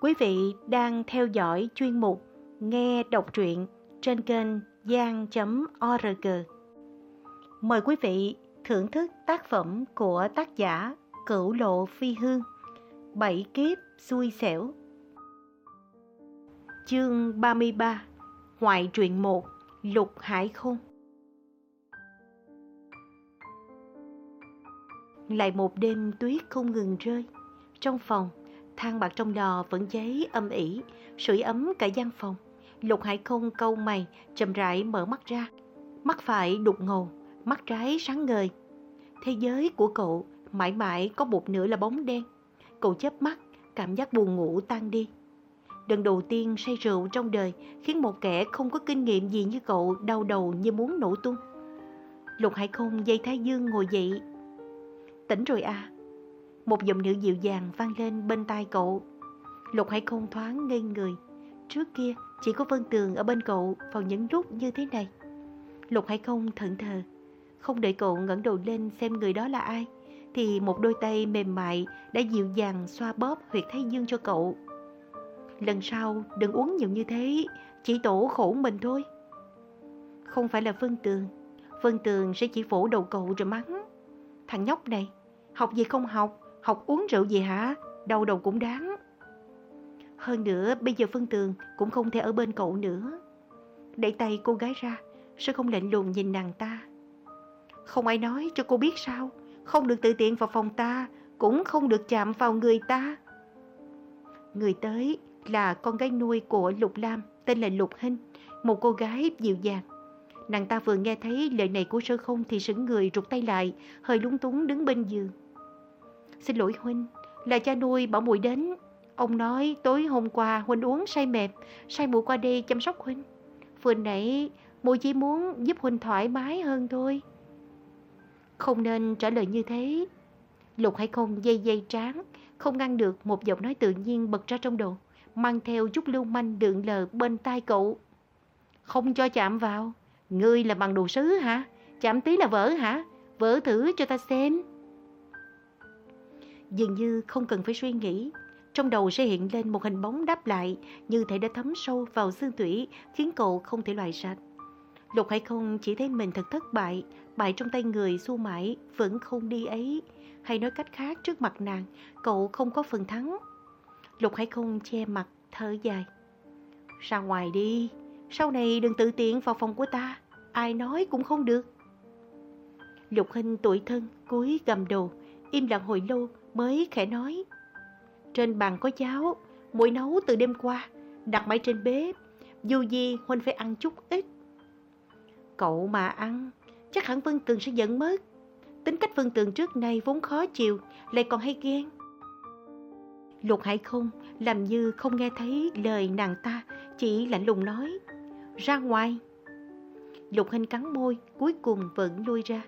Quý vị đang theo dõi chuyên mục Nghe đọc truyện trên kênh gian.org. Mời quý vị thưởng thức tác phẩm của tác giả Cửu Lộ Phi Hương, Bảy kiếp xui xẻo. Chương 33 Ngoại truyện 1 Lục Hải Khôn. Lại một đêm tuyết không ngừng rơi Trong phòng. Than bạc trong lò vẫn cháy âm ỉ, sưởi ấm cả gian phòng. Lục Hải Không câu mày, chậm rãi mở mắt ra. Mắt phải đục ngầu, mắt trái sáng ngời. Thế giới của cậu mãi mãi có một nửa là bóng đen. Cậu chớp mắt, cảm giác buồn ngủ tan đi. Lần đầu tiên say rượu trong đời khiến một kẻ không có kinh nghiệm gì như cậu đau đầu như muốn nổ tung. Lục Hải Không dây thái dương ngồi dậy. Tỉnh rồi à? Một giọng nữ dịu dàng vang lên bên tai cậu. Lục Hải không thoáng ngây người. Trước kia chỉ có Vân Tường ở bên cậu vào những lúc như thế này. Lục Hải không thận thờ. Không đợi cậu ngẩng đầu lên xem người đó là ai. Thì một đôi tay mềm mại đã dịu dàng xoa bóp huyệt thái dương cho cậu. Lần sau đừng uống nhiều như thế, chỉ tổ khổ mình thôi. Không phải là Vân Tường. Vân Tường sẽ chỉ phổ đầu cậu rồi mắng. Thằng nhóc này, học gì không học, học uống rượu gì hả? Đầu đầu cũng đáng. Hơn nữa, bây giờ Phân Tường cũng không thể ở bên cậu nữa. Đẩy tay cô gái ra, sẽ không lạnh lùng nhìn nàng ta? Không ai nói cho cô biết sao, không được tự tiện vào phòng ta, cũng không được chạm vào người ta. Người tới là con gái nuôi của Lục Lam, tên là Lục Hinh, một cô gái dịu dàng. Nàng ta vừa nghe thấy lời này của sơ không thì sững người rụt tay lại, hơi lúng túng đứng bên giường. Xin lỗi Huynh, là cha nuôi bảo muội đến. Ông nói tối hôm qua Huynh uống say mệt, say muội qua đây chăm sóc Huynh. Vừa nãy muội chỉ muốn giúp Huynh thoải mái hơn thôi. Không nên trả lời như thế. Lục hay không dây dây tráng, không ngăn được một giọng nói tự nhiên bật ra trong đầu, mang theo chút lưu manh đượn lờ bên tai cậu. Không cho chạm vào, ngươi là bằng đồ sứ hả? Chạm tí là vỡ hả? Vỡ thử cho ta xem. Dường như không cần phải suy nghĩ, trong đầu sẽ hiện lên một hình bóng đáp lại như thể đã thấm sâu vào xương tủy khiến cậu không thể loại sạch. Lục Hải không chỉ thấy mình thật thất bại, bại trong tay người xu mãi vẫn không đi ấy. Hay nói cách khác trước mặt nàng, cậu không có phần thắng. Lục Hải không che mặt, thở dài. Ra ngoài đi, sau này đừng tự tiện vào phòng của ta, ai nói cũng không được. Lục Hinh tuổi thân, cúi gầm đầu, im lặng hồi lâu mới khẽ nói. Trên bàn có cháo, muội nấu từ đêm qua, đặt mãi trên bếp, dù gì Huynh phải ăn chút ít. Cậu mà ăn, chắc hẳn Vân Tường sẽ giận mất. Tính cách Vân Tường trước nay vốn khó chịu, lại còn hay ghen. Lục Hải không làm như không nghe thấy lời nàng ta, chỉ lạnh lùng nói. Ra ngoài. Lục Hình cắn môi, cuối cùng vẫn lui ra.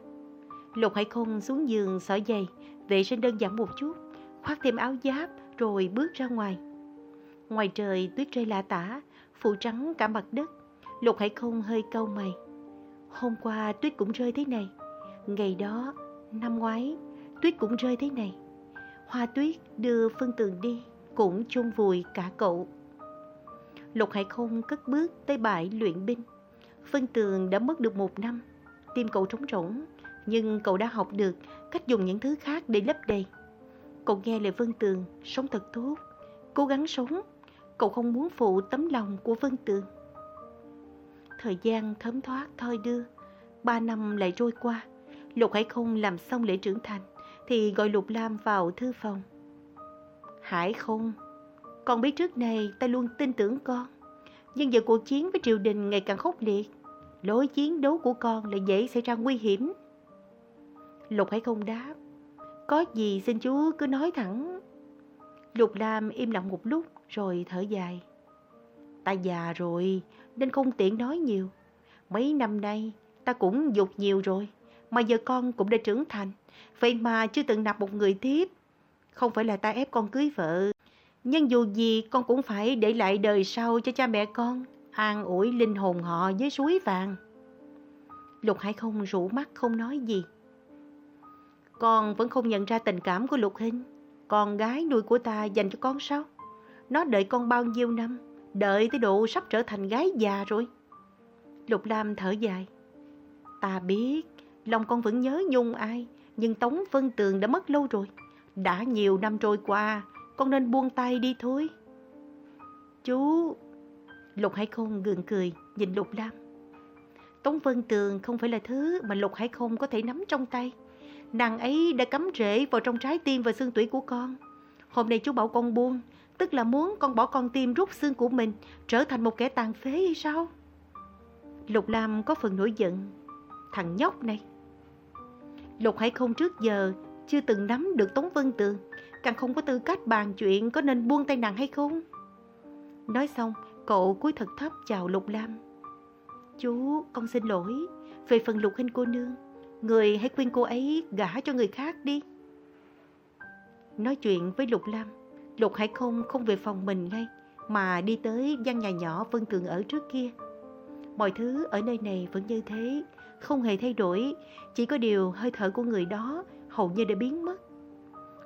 Lục Hải không xuống giường xỏ giày, vệ sinh đơn giản một chút, khoác thêm áo giáp rồi bước ra ngoài. Ngoài trời tuyết rơi lạ tả, phủ trắng cả mặt đất. Lục Hải không hơi câu mày. Hôm qua tuyết cũng rơi thế này. Ngày đó, năm ngoái, tuyết cũng rơi thế này. Hoa tuyết đưa Phương Tường đi, cũng chôn vùi cả cậu. Lục Hải không cất bước tới bãi luyện binh. Phương Tường đã mất được một năm, tim cậu trống rỗng, nhưng cậu đã học được cách dùng những thứ khác để lấp đầy. Cậu nghe lời Vân Tường, sống thật tốt, cố gắng sống. Cậu không muốn phụ tấm lòng của Vân Tường. Thời gian thấm thoát thôi đưa, ba năm lại trôi qua. Lục Hải không làm xong lễ trưởng thành, thì gọi Lục Lam vào thư phòng. Hải không, con biết trước này ta luôn tin tưởng con. Nhưng giờ cuộc chiến với triều đình ngày càng khốc liệt. Lối chiến đấu của con lại dễ xảy ra nguy hiểm. Lục Hải không đáp. Có gì xin chú cứ nói thẳng. Lục Lam im lặng một lúc rồi thở dài. Ta già rồi, nên không tiện nói nhiều. Mấy năm nay, ta cũng dục nhiều rồi. Mà giờ con cũng đã trưởng thành. Vậy mà chưa từng nạp một người tiếp. Không phải là ta ép con cưới vợ. Nhưng dù gì con cũng phải để lại đời sau cho cha mẹ con. An ủi linh hồn họ với suối vàng. Lục Hải không rủ mắt, không nói gì. Con vẫn không nhận ra tình cảm của Lục Hinh, con gái nuôi của ta dành cho con sao? Nó đợi con bao nhiêu năm? Đợi tới độ sắp trở thành gái già rồi. Lục Lam thở dài. Ta biết, lòng con vẫn nhớ nhung ai, nhưng Tống Vân Tường đã mất lâu rồi. Đã nhiều năm trôi qua, con nên buông tay đi thôi. Chú... Lục Hải Không gượng cười, nhìn Lục Lam. Tống Vân Tường không phải là thứ mà Lục Hải Không có thể nắm trong tay. Nàng ấy đã cắm rễ vào trong trái tim và xương tủy của con. Hôm nay chú bảo con buông, tức là muốn con bỏ con tim rút xương của mình, trở thành một kẻ tàn phế hay sao? Lục Lam có phần nổi giận. Thằng nhóc này. Lục Hải không trước giờ chưa từng nắm được Tống Vân Tường, càng không có tư cách bàn chuyện có nên buông tay nàng hay không. Nói xong, cậu cúi thật thấp chào Lục Lam. Chú, con xin lỗi, về phần Lục Hình cô nương, người hãy khuyên cô ấy gả cho người khác đi. Nói chuyện với Lục Lam, Lục Hải không không về phòng mình ngay, mà đi tới gian nhà nhỏ Vân Tường ở trước kia. Mọi thứ ở nơi này vẫn như thế, không hề thay đổi, chỉ có điều hơi thở của người đó hầu như đã biến mất.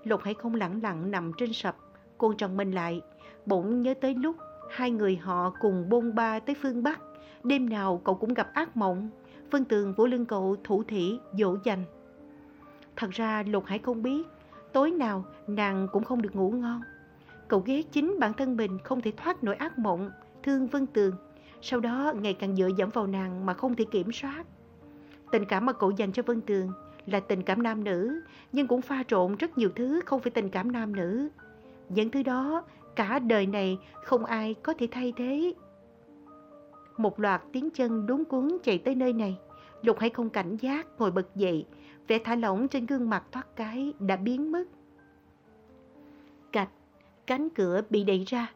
Lục Hải không lặng lặng nằm trên sập, cuộn tròn mình lại, bỗng nhớ tới lúc hai người họ cùng bôn ba tới phương Bắc. Đêm nào cậu cũng gặp ác mộng, Vân Tường vỗ lưng cậu thủ thỉ, dỗ dành. Thật ra Lục Hải không biết, tối nào nàng cũng không được ngủ ngon. Cậu ghét chính bản thân mình không thể thoát nổi ác mộng, thương Vân Tường. Sau đó ngày càng dựa dẫm vào nàng mà không thể kiểm soát. Tình cảm mà cậu dành cho Vân Tường là tình cảm nam nữ, nhưng cũng pha trộn rất nhiều thứ không phải tình cảm nam nữ. Những thứ đó, cả đời này không ai có thể thay thế. Một loạt tiếng chân đúng cuốn chạy tới nơi này. Lục Hải không cảnh giác, ngồi bật dậy. Vẻ thả lỏng trên gương mặt thoát cái đã biến mất. Cạch, cánh cửa bị đẩy ra.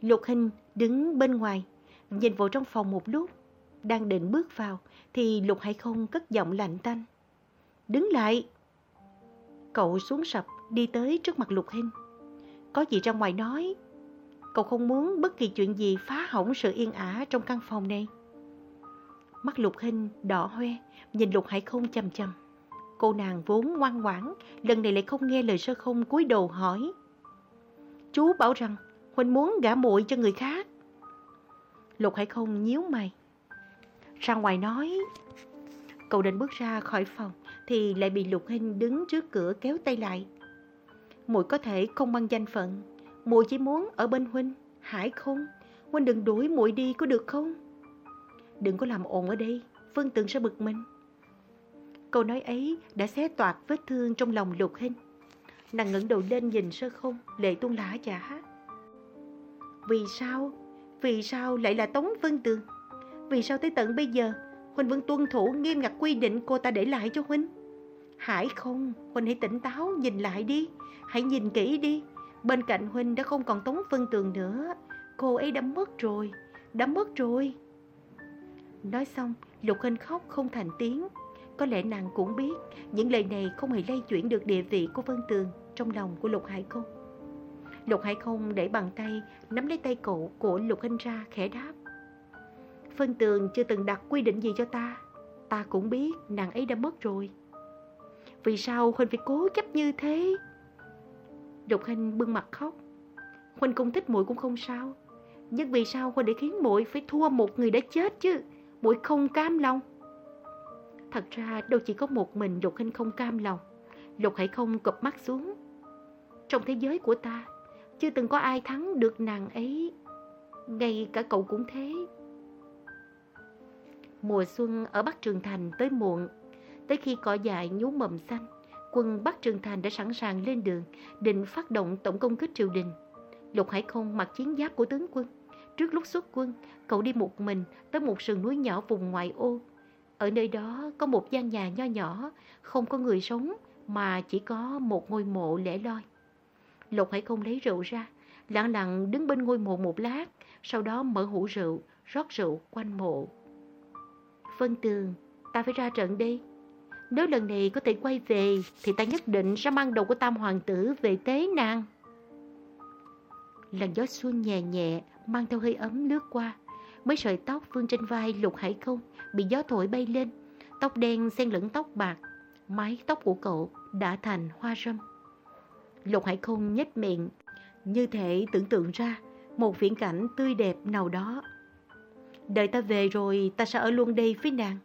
Lục Hình đứng bên ngoài, nhìn vào trong phòng một lúc. Đang định bước vào, thì Lục Hải không cất giọng lạnh tanh. Đứng lại! Cậu xuống sập, đi tới trước mặt Lục Hinh. Có gì ra ngoài nói. Cậu không muốn bất kỳ chuyện gì phá hỏng sự yên ả trong căn phòng này. Mắt Lục hình đỏ hoe, nhìn Lục Hải không chầm chầm. Cô nàng vốn ngoan ngoãn, lần này lại không nghe lời sơ không cúi đầu hỏi. Chú bảo rằng Huynh muốn gả muội cho người khác. Lục Hải không nhíu mày. Ra ngoài nói. Cậu định bước ra khỏi phòng thì lại bị Lục hình đứng trước cửa kéo tay lại. Muội có thể không mang danh phận, muội chỉ muốn ở bên huynh, hải không? Huynh đừng đuổi muội đi có được không? Đừng có làm ồn ở đây, phương Tường sẽ bực mình. Câu nói ấy đã xé toạc vết thương trong lòng Lục Hinh. Nàng ngẩng đầu lên nhìn sơ không, lệ tuôn lã chả. Vì sao? Vì sao lại là Tống phương Tường? Vì sao tới tận bây giờ Huynh vẫn tuân thủ nghiêm ngặt quy định cô ta để lại cho Huynh. Hải không, Huynh hãy tỉnh táo nhìn lại đi, hãy nhìn kỹ đi. Bên cạnh Huynh đã không còn Tống Vân Tường nữa, cô ấy đã mất rồi, đã mất rồi. Nói xong, Lục Hinh khóc không thành tiếng. Có lẽ nàng cũng biết những lời này không hề lay chuyển được địa vị của Vân Tường trong lòng của Lục Hải Không. Lục Hải Không để bàn tay nắm lấy tay cổ của Lục Hinh ra khẽ đáp. vân Tường chưa từng đặt quy định gì cho ta Ta cũng biết nàng ấy đã mất rồi Vì sao Huynh phải cố chấp như thế Độc Hinh bưng mặt khóc. Huynh cũng thích muội cũng không sao. Nhưng vì sao Huynh để khiến muội phải thua một người đã chết chứ? Muội không cam lòng. Thật ra đâu chỉ có một mình Lục Hinh không cam lòng. Lục Hải không cụp mắt xuống. Trong thế giới của ta Chưa từng có ai thắng được nàng ấy. Ngay cả cậu cũng thế. Mùa xuân ở Bắc Trường Thành tới muộn, tới khi cỏ dại nhú mầm xanh, quân Bắc Trường Thành đã sẵn sàng lên đường, định phát động tổng công kích triều đình. Lục Hải Không mặc chiến giáp của tướng quân. Trước lúc xuất quân, cậu đi một mình tới một sườn núi nhỏ vùng ngoại ô. Ở nơi đó có một gian nhà nho nhỏ, không có người sống mà chỉ có một ngôi mộ lẻ loi. Lục Hải Không lấy rượu ra, lặng lặng đứng bên ngôi mộ một lát, sau đó mở hũ rượu, rót rượu quanh mộ. Vân Tường, ta phải ra trận đi. Nếu lần này có thể quay về thì ta nhất định sẽ mang đầu của tam hoàng tử về tế nàng. Làn gió xuân nhẹ nhẹ mang theo hơi ấm lướt qua. Mấy sợi tóc vương trên vai lục hải không bị gió thổi bay lên. Tóc đen xen lẫn tóc bạc. Mái tóc của cậu đã thành hoa râm. Lục hải không nhếch miệng, Như thể tưởng tượng ra một viễn cảnh tươi đẹp nào đó. Đợi ta về rồi ta sẽ ở luôn đây với nàng.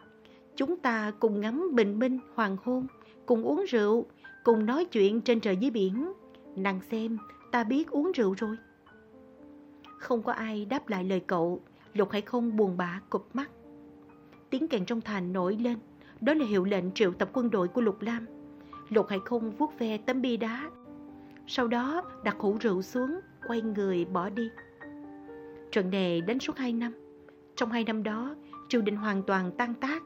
Chúng ta cùng ngắm bình minh, hoàng hôn, cùng uống rượu, cùng nói chuyện trên trời dưới biển. Nàng xem, ta biết uống rượu rồi. Không có ai đáp lại lời cậu, Lục Hải không buồn bã cụp mắt. Tiếng kèn trong thành nổi lên, đó là hiệu lệnh triệu tập quân đội của Lục Lam. Lục Hải không vuốt ve tấm bia đá, sau đó đặt hũ rượu xuống, quay người bỏ đi. Trận đề đánh suốt hai năm. Trong hai năm đó, triều đình hoàn toàn tan tác.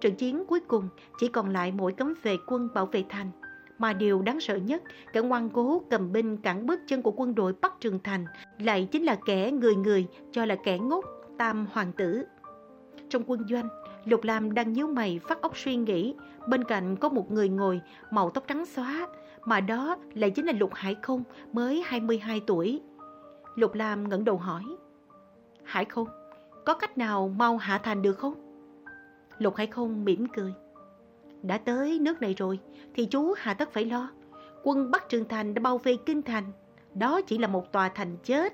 Trận chiến cuối cùng chỉ còn lại mỗi cấm vệ quân bảo vệ thành. Mà điều đáng sợ nhất, kẻ ngoan cố cầm binh cản bước chân của quân đội Bắc Trường Thành lại chính là kẻ người người cho là kẻ ngốc Tam Hoàng tử. Trong quân doanh, Lục Lam đang nhíu mày phát óc suy nghĩ, bên cạnh có một người ngồi màu tóc trắng xóa, mà đó lại chính là Lục Hải Không mới 22 tuổi. Lục Lam ngẩng đầu hỏi, Hải Không, có cách nào mau hạ thành được không? Lục Hải Không mỉm cười. Đã tới nước này rồi, thì chú hà tất phải lo. Quân Bắc Trường Thành đã bao vây Kinh Thành. Đó chỉ là một tòa thành chết.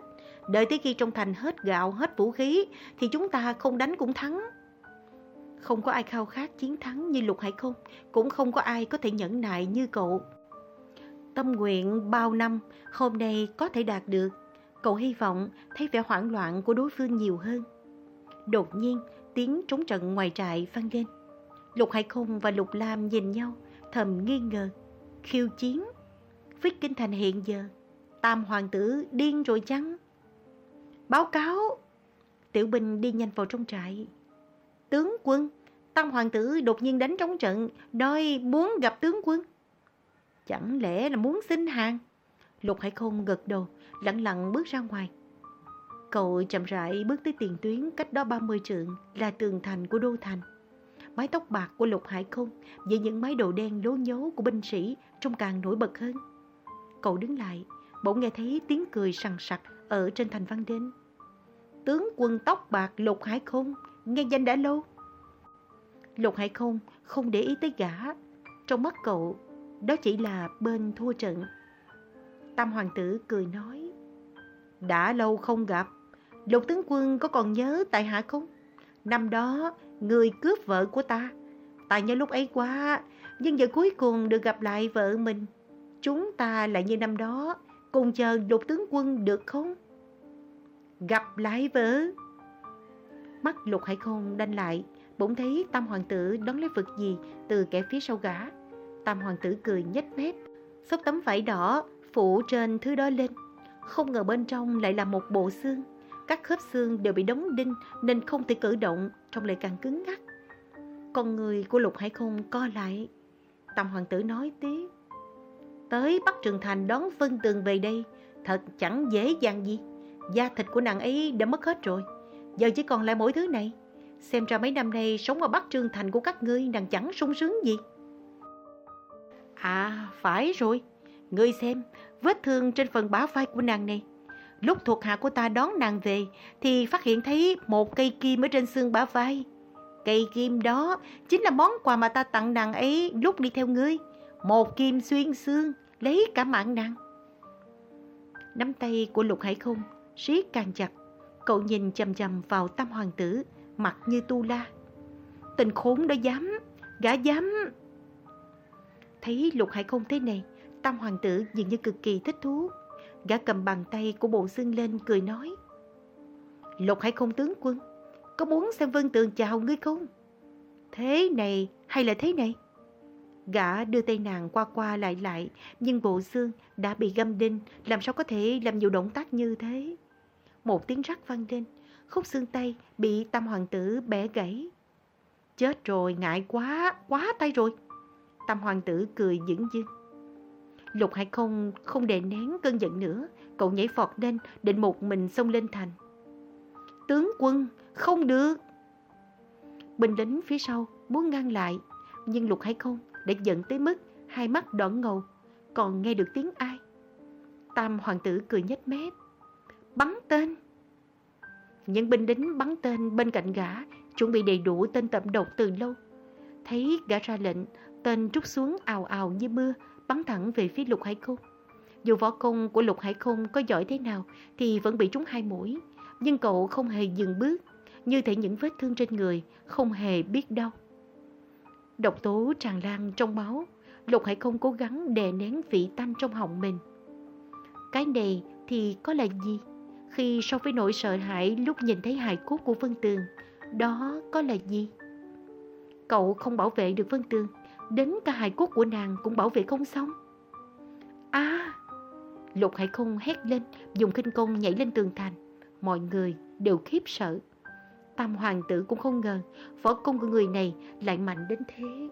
Đợi tới khi trong thành hết gạo, hết vũ khí, thì chúng ta không đánh cũng thắng. Không có ai khao khát chiến thắng như Lục Hải Không, cũng không có ai có thể nhẫn nại như cậu. Tâm nguyện bao năm, hôm nay có thể đạt được. Cậu hy vọng thấy vẻ hoảng loạn của đối phương nhiều hơn. Đột nhiên, tiếng trống trận ngoài trại vang lên. Lục Hải Không và Lục Lam nhìn nhau, thầm nghi ngờ. Khiêu chiến. Với kinh thành hiện giờ, Tam Hoàng tử điên rồi chăng? Báo cáo! Tiểu binh đi nhanh vào trong trại. Tướng quân, Tam Hoàng tử đột nhiên đánh trống trận, đòi muốn gặp tướng quân. Chẳng lẽ là muốn xin hàng? Lục Hải Không gật đầu, lặng lặng bước ra ngoài. Cậu chậm rãi bước tới tiền tuyến cách đó 30 trượng là tường thành của đô thành. Mái tóc bạc của Lục Hải Không với những mái đồ đen lố nhố của binh sĩ trông càng nổi bật hơn. Cậu đứng lại, bỗng nghe thấy tiếng cười sằng sặc ở trên thành văn đến. Tướng quân tóc bạc Lục Hải Không, nghe danh đã lâu. Lục Hải Không không để ý tới gã. Trong mắt cậu, đó chỉ là bên thua trận. Tam Hoàng tử cười nói, đã lâu không gặp, Lục tướng quân có còn nhớ tại hạ không? Năm đó, người cướp vợ của ta. Ta nhớ lúc ấy quá, nhưng giờ cuối cùng được gặp lại vợ mình. Chúng ta lại như năm đó, cùng chờ lục tướng quân được không? Gặp lại vợ. Mắt lục hải không đanh lại, bỗng thấy tam hoàng tử đón lấy vật gì từ kẻ phía sau gã. Tam hoàng tử cười nhếch mép, xốc tấm vải đỏ phủ trên thứ đó lên. Không ngờ bên trong lại là một bộ xương. Các khớp xương đều bị đóng đinh nên không thể cử động, trong lại càng cứng ngắc. Con người của Lục Hải Không co lại. Tam hoàng tử nói tiếp. Tới Bắc Trường Thành đón Vân Tường về đây, thật chẳng dễ dàng gì. Da thịt của nàng ấy đã mất hết rồi, giờ chỉ còn lại mỗi thứ này. Xem ra mấy năm nay sống ở Bắc Trường Thành của các ngươi nàng chẳng sung sướng gì. À, phải rồi. Ngươi xem, vết thương trên phần bả vai của nàng này. Lúc thuộc hạ của ta đón nàng về thì phát hiện thấy một cây kim ở trên xương bả vai. Cây kim đó chính là món quà mà ta tặng nàng ấy lúc đi theo ngươi. Một kim xuyên xương, lấy cả mạng nàng. Nắm tay của Lục Hải Không siết càng chặt. Cậu nhìn chầm chầm vào tam hoàng tử, mặt như tu la. Tình khốn đó dám, gã dám. Thấy Lục Hải Không thế này, tam hoàng tử dường như cực kỳ thích thú. Gã cầm bàn tay của bộ xương lên cười nói. Lục Hải Không tướng quân, có muốn xem Vân Tường chào ngươi không? Thế này hay là thế này? Gã đưa tay nàng qua qua lại lại, nhưng bộ xương đã bị găm đinh, làm sao có thể làm nhiều động tác như thế? Một tiếng rắc vang lên, khúc xương tay bị tam hoàng tử bẻ gãy. Chết rồi, ngại quá, quá tay rồi. Tam hoàng tử cười dững dưng. Lục Hải không không đè nén cơn giận nữa, cậu nhảy phọt lên, định một mình xông lên thành. Tướng quân, không được. Binh lính phía sau muốn ngăn lại, nhưng Lục Hải không đã giận tới mức hai mắt đỏ ngầu, còn nghe được tiếng ai. Tam hoàng tử cười nhếch mép, bắn tên. Những binh lính bắn tên bên cạnh gã chuẩn bị đầy đủ tên tẩm độc từ lâu. Thấy gã ra lệnh, tên trút xuống ào ào như mưa, bắn thẳng về phía lục hải Khôn. Dù võ công của Lục Hải Khôn có giỏi thế nào thì vẫn bị trúng hai mũi. Nhưng cậu không hề dừng bước, như thể những vết thương trên người không hề biết đau Độc tố tràn lan trong máu, Lục Hải Khôn cố gắng đè nén vị tanh trong họng mình. Cái này thì có là gì? Khi so với nỗi sợ hãi lúc nhìn thấy hài cốt của Vân Tường, đó có là gì? Cậu không bảo vệ được Vân Tường, đến cả hài cốt của nàng cũng bảo vệ không xong. À! Lục Hải Không hét lên, dùng kinh công nhảy lên tường thành. Mọi người đều khiếp sợ. Tam hoàng tử cũng không ngờ võ công của người này lại mạnh đến thế.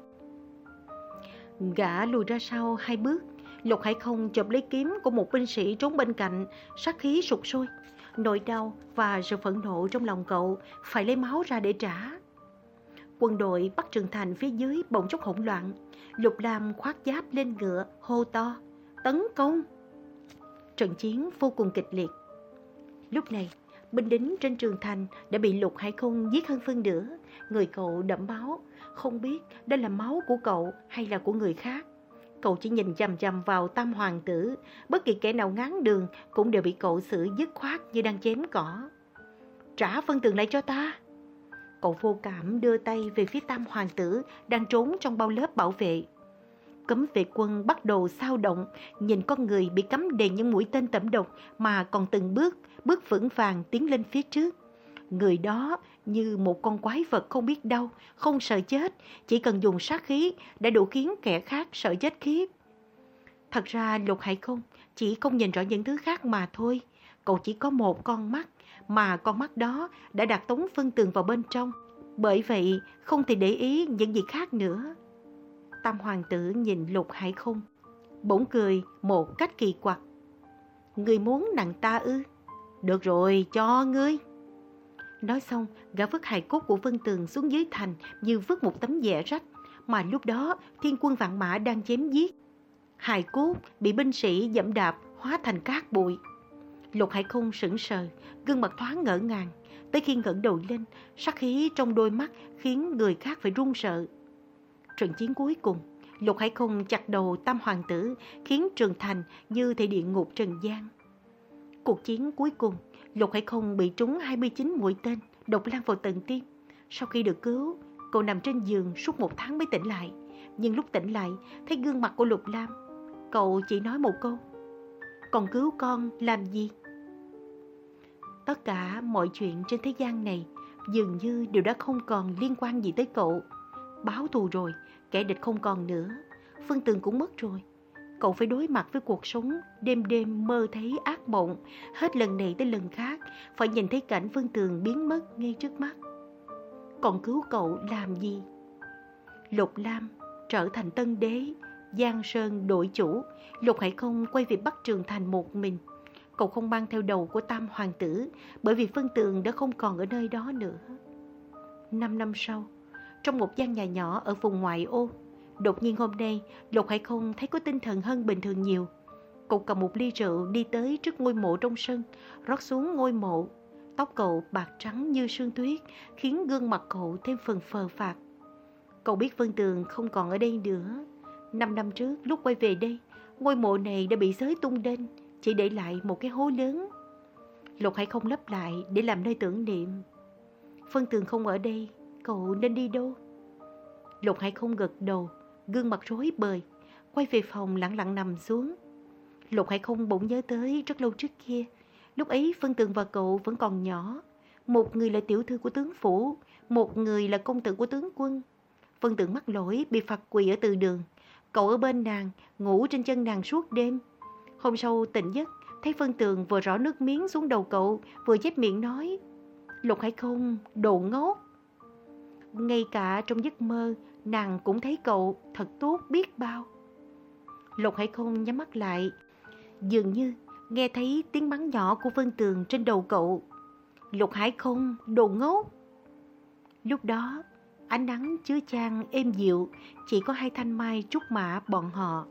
Gã lùi ra sau hai bước, Lục Hải Không chộp lấy kiếm của một binh sĩ trốn bên cạnh, sát khí sụt sôi. Nỗi đau và sự phẫn nộ trong lòng cậu phải lấy máu ra để trả. Quân đội bắt Trường Thành phía dưới bỗng chốc hỗn loạn. Lục Lam khoác giáp lên ngựa, hô to, tấn công. Trận chiến vô cùng kịch liệt. Lúc này, binh lính trên trường thành đã bị Lục Hải khôn giết hơn phân nửa. Người cậu đẫm máu, không biết đây là máu của cậu hay là của người khác. Cậu chỉ nhìn chằm chằm vào tam hoàng tử, bất kỳ kẻ nào ngán đường cũng đều bị cậu xử dứt khoát như đang chém cỏ. Trả phân tường lại cho ta. Cậu vô cảm đưa tay về phía tam hoàng tử đang trốn trong bao lớp bảo vệ. Cấm vệ quân bắt đầu sao động, nhìn con người bị cắm đầy những mũi tên tẩm độc mà còn từng bước, bước vững vàng tiến lên phía trước. Người đó như một con quái vật không biết đâu, không sợ chết, chỉ cần dùng sát khí đã đủ khiến kẻ khác sợ chết khiếp. Thật ra Lục Hải không chỉ không nhìn rõ những thứ khác mà thôi. Cậu chỉ có một con mắt, mà con mắt đó đã đặt tống phân tường vào bên trong. Bởi vậy, không thể để ý những gì khác nữa. Tam hoàng tử nhìn Lục Hải không, bỗng cười một cách kỳ quặc. Người muốn nặng ta ư? Được rồi, cho ngươi. Nói xong, gã vứt hài cốt của Vân Tường xuống dưới thành như vứt một tấm vẽ rách, mà lúc đó thiên quân vạn mã đang chém giết. Hài cốt bị binh sĩ dẫm đạp hóa thành cát bụi. Lục Hải Khung sững sờ, gương mặt thoáng ngỡ ngàng. Tới khi ngẩng đầu lên, sắc khí trong đôi mắt khiến người khác phải run sợ. Trận chiến cuối cùng, Lục Hải Khung chặt đầu tam hoàng tử, khiến Trường Thành như thể địa ngục trần gian. Cuộc chiến cuối cùng, Lục Hải Khung bị trúng 29 mũi tên, độc lan vào tận tim. Sau khi được cứu, cậu nằm trên giường suốt một tháng mới tỉnh lại. Nhưng lúc tỉnh lại, thấy gương mặt của Lục Lam. Cậu chỉ nói một câu. Còn cứu con làm gì? Tất cả mọi chuyện trên thế gian này dường như đều đã không còn liên quan gì tới cậu. Báo thù rồi, kẻ địch không còn nữa. Phương Tường cũng mất rồi. Cậu phải đối mặt với cuộc sống đêm đêm mơ thấy ác mộng, hết lần này tới lần khác, phải nhìn thấy cảnh Phương Tường biến mất ngay trước mắt. Còn cứu cậu làm gì? Lục Lam trở thành tân đế, Giang Sơn đội chủ, Lục Hải Không quay về Bắc Trường Thành một mình. Cậu không mang theo đầu của tam hoàng tử, bởi vì Phương Tường đã không còn ở nơi đó nữa. Năm năm sau, trong một gian nhà nhỏ ở vùng ngoại ô, Đột nhiên hôm nay, Lục Hải không thấy có tinh thần hơn bình thường nhiều. Cậu cầm một ly rượu đi tới trước ngôi mộ trong sân, rót xuống ngôi mộ. Tóc cậu bạc trắng như sương tuyết, khiến gương mặt cậu thêm phần phờ phạt. Cậu biết Vân Tường không còn ở đây nữa. Năm năm trước, lúc quay về đây, ngôi mộ này đã bị xới tung đênh chỉ để lại một cái hố lớn. Lục Hải không lấp lại để làm nơi tưởng niệm. phân Tường không ở đây, cậu nên đi đâu? Lục Hải không gật đầu, gương mặt rối bời, quay về phòng lặng lặng nằm xuống. Lục Hải không bỗng nhớ tới rất lâu trước kia, lúc ấy Phân Tường và cậu vẫn còn nhỏ. Một người là tiểu thư của tướng phủ, một người là công tử của tướng quân. Phân Tường mắc lỗi bị phạt quỳ ở từ đường. Cậu ở bên nàng, ngủ trên chân nàng suốt đêm. Hôm sau tỉnh giấc, thấy Phân Tường vừa rõ nước miếng xuống đầu cậu, vừa chép miệng nói. Lục Hải không, đồ ngốc. Ngay cả trong giấc mơ, nàng cũng thấy cậu thật tốt biết bao. Lục Hải Không nhắm mắt lại, dường như nghe thấy tiếng bắn nhỏ của Vân Tường trên đầu cậu. Lục Hải Không đồ ngốc. Lúc đó, ánh nắng chứa chan êm dịu, chỉ có hai thanh mai trúc mã bọn họ.